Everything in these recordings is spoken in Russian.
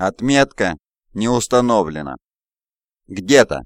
Отметка не установлена. Где-то.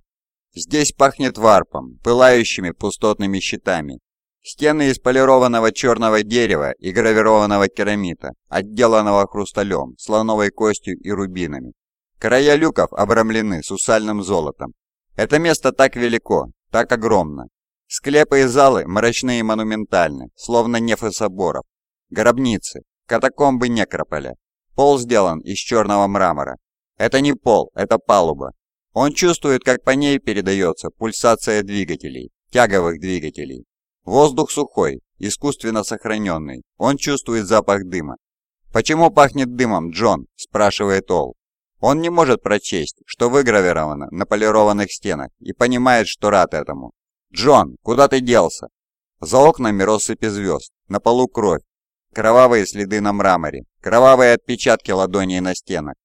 Здесь пахнет варпом, пылающими пустотными щитами. Стены из полированного черного дерева и гравированного керамита, отделанного хрусталем, слоновой костью и рубинами. Края люков обрамлены сусальным золотом. Это место так велико, так огромно. Склепы и залы мрачные и монументальны, словно нефы соборов. Гробницы, катакомбы некрополя. Пол сделан из черного мрамора. Это не пол, это палуба. Он чувствует, как по ней передается пульсация двигателей, тяговых двигателей. Воздух сухой, искусственно сохраненный. Он чувствует запах дыма. «Почему пахнет дымом, Джон?» – спрашивает Ол. Он не может прочесть, что выгравировано на полированных стенах, и понимает, что рад этому. «Джон, куда ты делся?» За окнами россыпи звезд, на полу кровь, кровавые следы на мраморе, кровавые отпечатки ладоней на стенах.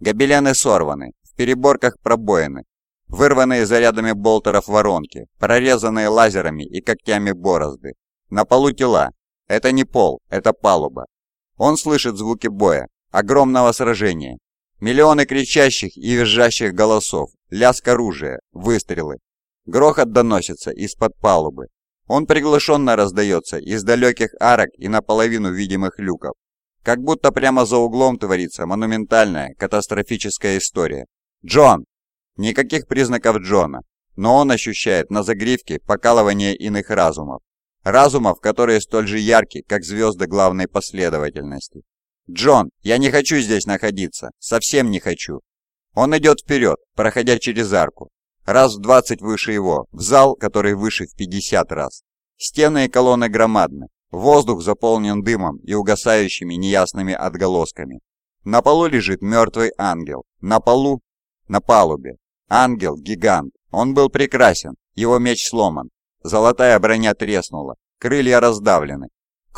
Гобелены сорваны, в переборках пробоины, вырванные зарядами болтеров воронки, прорезанные лазерами и когтями борозды. На полу тела. Это не пол, это палуба. Он слышит звуки боя, огромного сражения, Миллионы кричащих и визжащих голосов, лязг оружия, выстрелы. Грохот доносится из-под палубы. Он приглушенно раздается из далеких арок и наполовину видимых люков. Как будто прямо за углом творится монументальная, катастрофическая история. Джон! Никаких признаков Джона, но он ощущает на загривке покалывание иных разумов. Разумов, которые столь же ярки, как звезды главной последовательности. «Джон, я не хочу здесь находиться, совсем не хочу». Он идет вперед, проходя через арку, раз в 20 выше его, в зал, который выше в 50 раз. Стены и колонны громадны, воздух заполнен дымом и угасающими неясными отголосками. На полу лежит мертвый ангел, на полу, на палубе. Ангел-гигант, он был прекрасен, его меч сломан, золотая броня треснула, крылья раздавлены,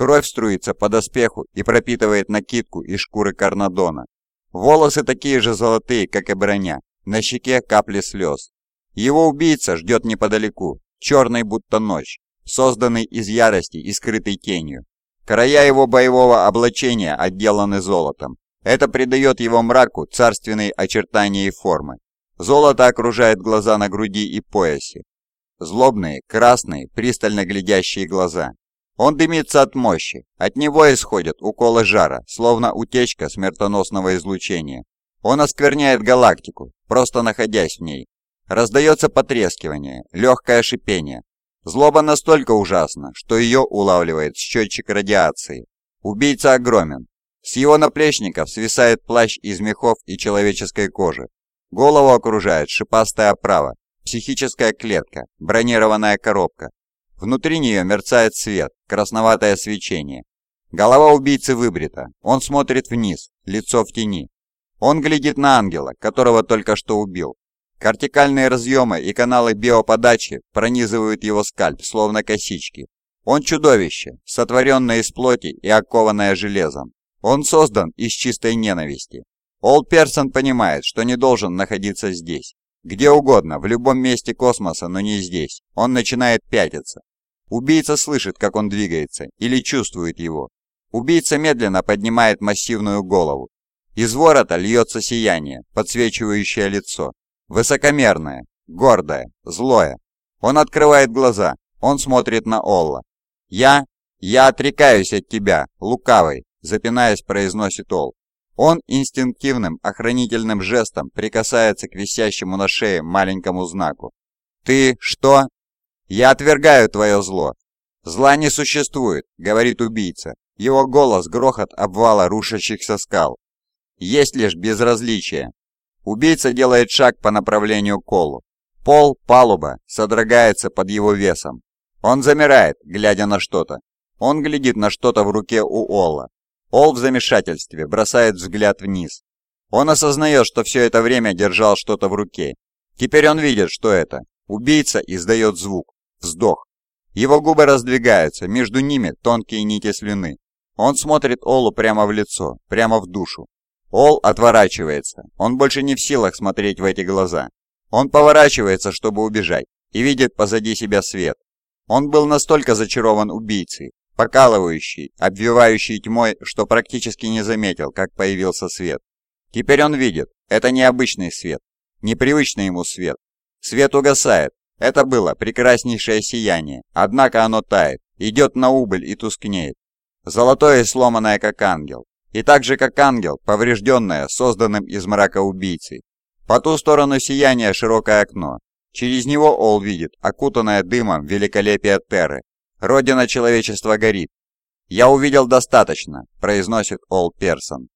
Кровь струится по доспеху и пропитывает накидку из шкуры карнадона. Волосы такие же золотые, как и броня. На щеке капли слез. Его убийца ждет неподалеку, черный будто ночь, созданный из ярости и скрытой тенью. Края его боевого облачения отделаны золотом. Это придает его мраку царственные очертания и формы. Золото окружает глаза на груди и поясе. Злобные, красные, пристально глядящие глаза. Он дымится от мощи. От него исходят уколы жара, словно утечка смертоносного излучения. Он оскверняет галактику, просто находясь в ней. Раздается потрескивание, легкое шипение. Злоба настолько ужасна, что ее улавливает счетчик радиации. Убийца огромен. С его наплечников свисает плащ из мехов и человеческой кожи. Голову окружает шипастая оправа, психическая клетка, бронированная коробка, Внутри нее мерцает свет, красноватое свечение. Голова убийцы выбрита. Он смотрит вниз, лицо в тени. Он глядит на ангела, которого только что убил. Кортикальные разъемы и каналы биоподачи пронизывают его скальп, словно косички. Он чудовище, сотворенное из плоти и окованное железом. Он создан из чистой ненависти. Ол Персон понимает, что не должен находиться здесь. Где угодно, в любом месте космоса, но не здесь. Он начинает пятиться. Убийца слышит, как он двигается, или чувствует его. Убийца медленно поднимает массивную голову. Из ворота льется сияние, подсвечивающее лицо. Высокомерное, гордое, злое. Он открывает глаза, он смотрит на Олла. «Я... я отрекаюсь от тебя, лукавый», запинаясь, произносит Олл. Он инстинктивным охранительным жестом прикасается к висящему на шее маленькому знаку. «Ты что?» «Я отвергаю твое зло». «Зла не существует», — говорит убийца. Его голос — грохот обвала рушащихся скал. Есть лишь безразличие. Убийца делает шаг по направлению к Колу. Пол, палуба, содрогается под его весом. Он замирает, глядя на что-то. Он глядит на что-то в руке у Олла. Ол в замешательстве бросает взгляд вниз. Он осознает, что все это время держал что-то в руке. Теперь он видит, что это. Убийца издает звук. Вздох. Его губы раздвигаются, между ними тонкие нити слюны. Он смотрит Олу прямо в лицо, прямо в душу. Ол отворачивается. Он больше не в силах смотреть в эти глаза. Он поворачивается, чтобы убежать, и видит позади себя свет. Он был настолько зачарован убийцей, покалывающий, обвивающий тьмой, что практически не заметил, как появился свет. Теперь он видит, это необычный свет, непривычный ему свет. Свет угасает. Это было прекраснейшее сияние, однако оно тает, идет на убыль и тускнеет. Золотое и сломанное, как ангел. И так же, как ангел, поврежденное, созданным из мрака убийцей. По ту сторону сияния широкое окно. Через него Ол видит, окутанное дымом великолепие Терры. Родина человечества горит. «Я увидел достаточно», – произносит Ол Персон.